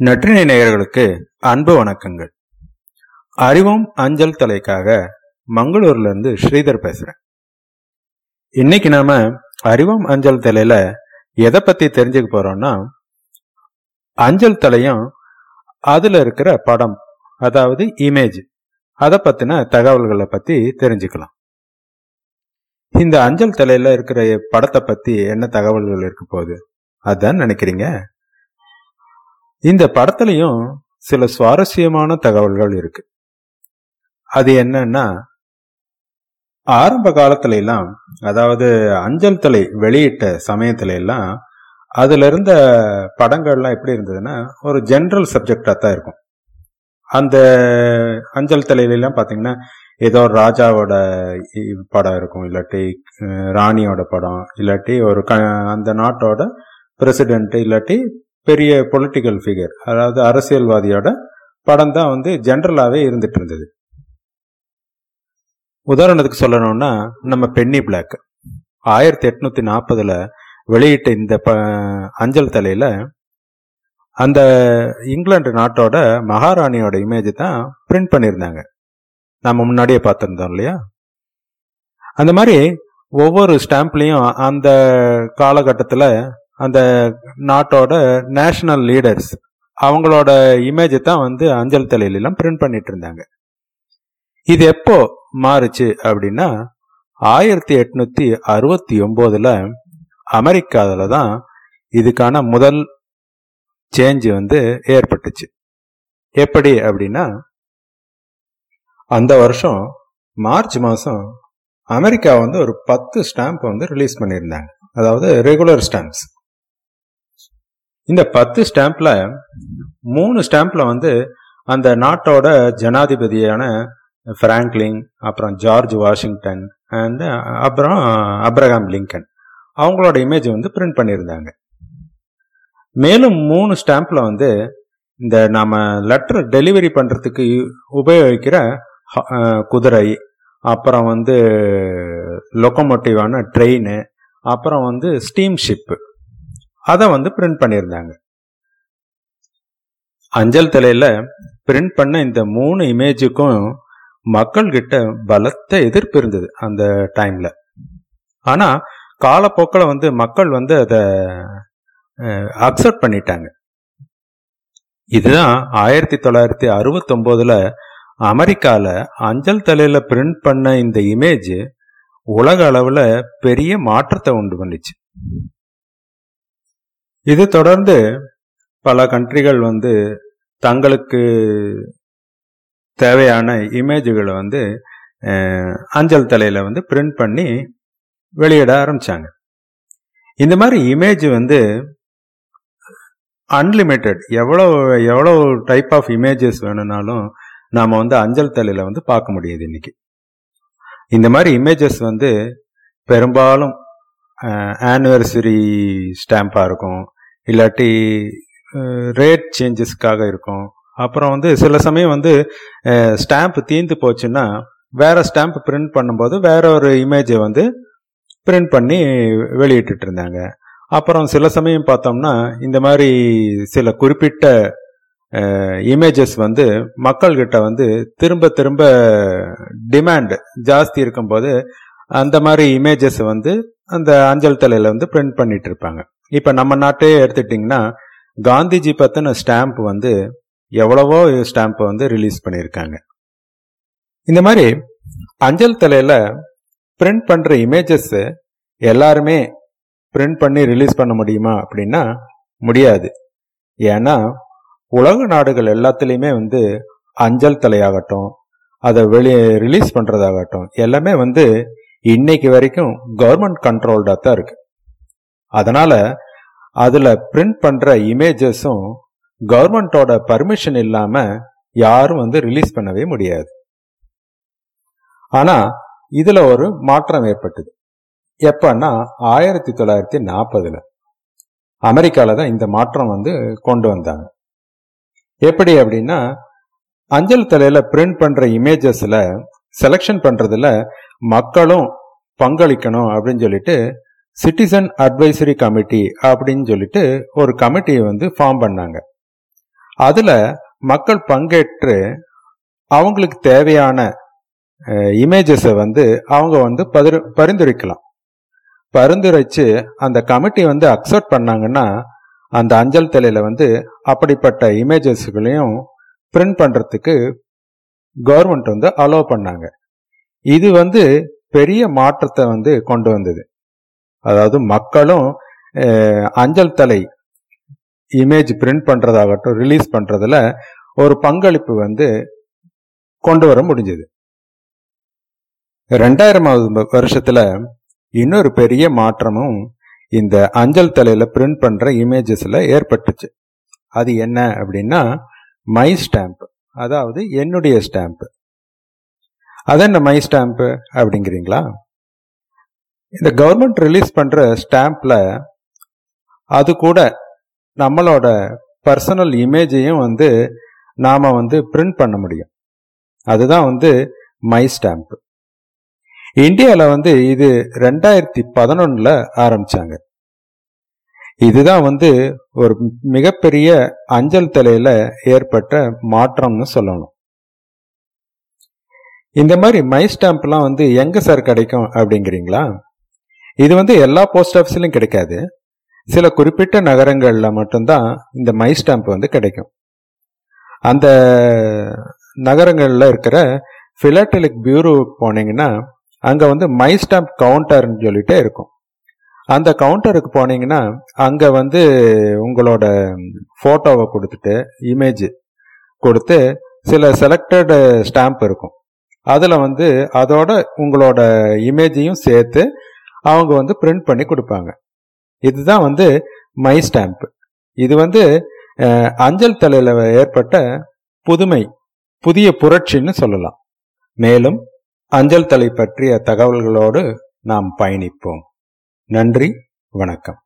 நற்றினை நேயர்களுக்கு அன்பு வணக்கங்கள். அறிவோம் அஞ்சல் தலைக்காக மங்களூர்ல இருந்து ஸ்ரீதர் பேசுறேன். இன்னைக்கு நாம அறிவோம் அஞ்சல் தலையில எதை பத்தி தெரிஞ்சுக்க போறோம்னா அஞ்சல் தலையும் அதுல இருக்கிற படம் அதாவது இமேஜ் அதை பத்தின தகவல்களை பத்தி தெரிஞ்சுக்கலாம். இந்த அஞ்சல் தலையில இருக்கிற படத்தை பத்தி என்ன தகவல்கள் இருக்க போகுது? அதான் நினைக்கிறீங்க? இந்த படத்துலையும் சில சுவாரஸ்யமான தகவல்கள் இருக்கு. அது என்னன்னா ஆரம்ப காலத்துல எல்லாம் அதாவது அஞ்சல் தலை வெளியிட்ட சமயத்துல எல்லாம் அதுல இருந்த படங்கள்லாம் எப்படி இருந்ததுன்னா ஒரு ஜென்ரல் சப்ஜெக்டா தான் இருக்கும். அந்த அஞ்சல் தலையிலாம் பாத்தீங்கன்னா ஏதோ ராஜாவோட படம் இருக்கும் இல்லாட்டி ராணியோட படம் இல்லாட்டி ஒரு க அந்த நாட்டோட பிரசிடென்ட் இல்லாட்டி பெரிய பொலிட்டிக்கல் ஃபிகர் அதாவது அரசியல்வாதியோட படம் தான் வந்து ஜென்ரலாகவே இருந்துட்டு இருந்தது. உதாரணத்துக்கு சொல்லணும்னா நம்ம பென்னி பிளாக் ஆயிரத்தி எட்நூத்தி நாற்பதுல வெளியிட்ட இந்த ப அஞ்சல் தலையில அந்த இங்கிலாந்து நாட்டோட மகாராணியோட இமேஜ் தான் பிரிண்ட் பண்ணியிருந்தாங்க. நம்ம முன்னாடியே பார்த்துருந்தோம் இல்லையா? அந்த மாதிரி ஒவ்வொரு ஸ்டாம்ப்லேயும் அந்த காலகட்டத்தில் அந்த நாட்டோட நேஷனல் லீடர்ஸ் அவங்களோட இமேஜை தான் வந்து அஞ்சல் தலையிலாம் பிரிண்ட் பண்ணிட்டு இருந்தாங்க. இது எப்போ மாறுச்சு அப்படின்னா ஆயிரத்தி எட்நூத்தி அறுபத்தி ஒன்பதுல அமெரிக்காவில் தான் இதுக்கான முதல் சேஞ்சு வந்து ஏற்பட்டுச்சு. எப்படி அப்படின்னா அந்த வருஷம் மார்ச் மாதம் அமெரிக்கா வந்து ஒரு பத்து ஸ்டாம்ப் வந்து ரிலீஸ் பண்ணியிருந்தாங்க. அதாவது ரெகுலர் ஸ்டாம்ப்ஸ் இந்த பத்து ஸ்டாம்ப்ல மூணு ஸ்டாம்ப்ல வந்து அந்த நாட்டோட ஜனாதிபதியான பிராங்க்லின் அப்புறம் ஜார்ஜ் வாஷிங்டன் அண்ட் அப்புறம் அப்ரஹாம் லிங்கன் அவங்களோட இமேஜ் வந்து பிரிண்ட் பண்ணியிருந்தாங்க. மேலும் மூணு ஸ்டாம்ப்ல வந்து இந்த நாம லெட்டர் டெலிவரி பண்றதுக்கு உபயோகிக்கிற குதிரை அப்புறம் வந்து லொக்கோமோட்டிவான ட்ரெயின் அப்புறம் வந்து ஸ்டீம் ஷிப்பு அதை வந்து பிரிண்ட் பண்ணியிருந்தாங்க. அஞ்சல் தலையில் பிரிண்ட் பண்ண இந்த மூணு இமேஜுக்கும் மக்கள்கிட்ட பலத்த எதிர்ப்பு இருந்தது அந்த டைமில் ஆனால் காலப்போக்கில் வந்து மக்கள் வந்து அதை அக்செப்ட் பண்ணிட்டாங்க. இதுதான் ஆயிரத்தி தொள்ளாயிரத்தி அறுபத்தொம்போதில் அமெரிக்காவில் அஞ்சல் தலையில் பிரிண்ட் பண்ண இந்த இமேஜ் உலக அளவில் பெரிய மாற்றத்தை உண்டு பண்ணிச்சு. இது தொடர்ந்து பல கண்ட்ரிகள் வந்து தங்களுக்கு தேவையான இமேஜுகளை வந்து அஞ்சல் தலையில் வந்து பிரிண்ட் பண்ணி வெளியிட ஆரம்பித்தாங்க இந்த மாதிரி இமேஜ் வந்து அன்லிமிட்டெட். எவ்வளோ எவ்வளோ டைப் ஆஃப் இமேஜஸ் வேணும்னாலும் நாம் வந்து அஞ்சல் தலையில் வந்து பார்க்க முடியுது இன்னைக்கு. இந்த மாதிரி இமேஜஸ் வந்து பெரும்பாலும் ஆனிவர்சரி ஸ்டாம்பாக இருக்கும். இல்லாட்டி ரேட் சேஞ்சஸ்க்காக இருக்கும். அப்புறம் வந்து சில சமயம் வந்து ஸ்டாம்ப் தீந்து போச்சுன்னா வேற ஸ்டாம்ப் பிரிண்ட் பண்ணும்போது வேற ஒரு இமேஜை வந்து பிரிண்ட் பண்ணி வெளியிட்டு இருந்தாங்க. அப்புறம் சில சமயம் பார்த்தோம்னா இந்த மாதிரி சில குறிப்பிட்ட இமேஜஸ் வந்து மக்கள்கிட்ட வந்து திரும்ப திரும்ப டிமாண்ட் ஜாஸ்தி இருக்கும்போது அந்த மாதிரி இமேஜஸ் வந்து அந்த அஞ்சல் தலையில வந்து பிரிண்ட் பண்ணிட்டு இருப்பாங்க. இப்போ நம்ம நாட்டே எடுத்துட்டிங்கன்னா காந்திஜி பற்றின ஸ்டாம்ப் வந்து எவ்வளவோ ஸ்டாம்பை வந்து ரிலீஸ் பண்ணியிருக்காங்க. இந்த மாதிரி அஞ்சல் தலையில் பிரிண்ட் பண்ணுற இமேஜஸ்ஸு எல்லாருமே பிரிண்ட் பண்ணி ரிலீஸ் பண்ண முடியுமா அப்படின்னா முடியாது. ஏன்னா உலக நாடுகள் எல்லாத்துலேயுமே வந்து அஞ்சல் தலையாகட்டும் அதை வெளியே ரிலீஸ் பண்ணுறதாகட்டும் எல்லாமே வந்து இன்னைக்கு வரைக்கும் கவர்மெண்ட் கண்ட்ரோல்டாக தான் இருக்குது அதனால் அதில் பிரிண்ட் பண்ணுற இமேஜஸும் கவர்மெண்ட்டோட பர்மிஷன் இல்லாமல் யாரும் வந்து ரிலீஸ் பண்ணவே முடியாது. ஆனால் இதில் ஒரு மாற்றம் ஏற்பட்டது. எப்பன்னா ஆயிரத்தி தொள்ளாயிரத்தி நாற்பதில் அமெரிக்காவில் தான் இந்த மாற்றம் வந்து கொண்டு வந்தாங்க. எப்படி அப்படின்னா அஞ்சல் தலையில் பிரிண்ட் பண்ணுற இமேஜஸில் செலெக்ஷன் பண்ணுறதில் மக்களும் பங்களிக்கணும் அப்படின்னு சொல்லிட்டு சிட்டிசன் அட்வைசரி கமிட்டி அப்படின்னு சொல்லிட்டு ஒரு கமிட்டியை வந்து ஃபார்ம் பண்ணாங்க. அதில் மக்கள் பங்கேற்று அவங்களுக்கு தேவையான இமேஜஸை வந்து அவங்க வந்து பதிர் பரிந்துரைக்கலாம். பரிந்துரைச்சு அந்த கமிட்டி வந்து அக்செப்ட் பண்ணாங்கன்னா அந்த அஞ்சல் தலையில் வந்து அப்படிப்பட்ட இமேஜஸ்களையும் பிரிண்ட் பண்ணுறதுக்கு கவர்மெண்ட் வந்து அலோவ் பண்ணாங்க. இது வந்து பெரிய மாற்றத்தை வந்து கொண்டு வந்தது. அதாவது மக்களும் அஞ்சல் தலை இமேஜ் பிரிண்ட் பண்ணுறதாகட்டும் ரிலீஸ் பண்ணுறதுல ஒரு பங்களிப்பு வந்து கொண்டு வர முடிஞ்சது. ரெண்டாயிரமாவது வருஷத்தில் இன்னொரு பெரிய மாற்றமும் இந்த அஞ்சல் தலையில் பிரிண்ட் பண்ணுற இமேஜஸில் ஏற்பட்டுச்சு. அது என்ன அப்படின்னா மை ஸ்டாம்ப் அதாவது என்னுடைய ஸ்டாம்ப் அது என்ன மை ஸ்டாம்ப் அப்படிங்கிறீங்களா? இந்த கவர்மெண்ட் ரிலீஸ் பண்ணுற ஸ்டாம்ப்ல அது கூட நம்மளோட பர்சனல் இமேஜையும் வந்து நாம் வந்து பிரிண்ட் பண்ண முடியும். அதுதான் வந்து மை ஸ்டாம்ப் இந்தியாவில் வந்து இது ரெண்டாயிரத்தி பதினொன்றில் ஆரம்பிச்சாங்க. இதுதான் வந்து ஒரு மிகப்பெரிய அஞ்சல் தலையில் ஏற்பட்ட மாற்றம்னு சொல்லணும். இந்த மாதிரி மை ஸ்டாம்ப்லாம் வந்து எங்கே சார் கிடைக்கும் அப்படிங்கிறீங்களா? இது வந்து எல்லா போஸ்ட் ஆஃபீஸ்லையும் கிடைக்காது. சில குறிப்பிட்ட நகரங்களில் மட்டும்தான் இந்த மை ஸ்டாம்ப் வந்து கிடைக்கும். அந்த நகரங்களில் இருக்கிற ஃபிலாட்டலிக் பியூரோ போனீங்கன்னா அங்கே வந்து மை ஸ்டாம்ப் கவுண்டர்னு சொல்லிட்டே இருக்கும். அந்த கவுண்டருக்கு போனீங்கன்னா அங்கே வந்து உங்களோட ஃபோட்டோவை கொடுத்துட்டு இமேஜ் கொடுத்து சில செலக்டடு ஸ்டாம்ப் இருக்கும். அதில் வந்து அதோட உங்களோட இமேஜையும் சேர்த்து அவங்க வந்து பிரிண்ட் பண்ணி கொடுப்பாங்க. இதுதான் வந்து மை ஸ்டாம்ப் இது வந்து அஞ்சல் தலையில் ஏற்பட்ட புதுமை புதிய புரட்சின்னு சொல்லலாம். மேலும் அஞ்சல் தலை பற்றிய தகவல்களோடு நாம் பயணிப்போம். நன்றி வணக்கம்.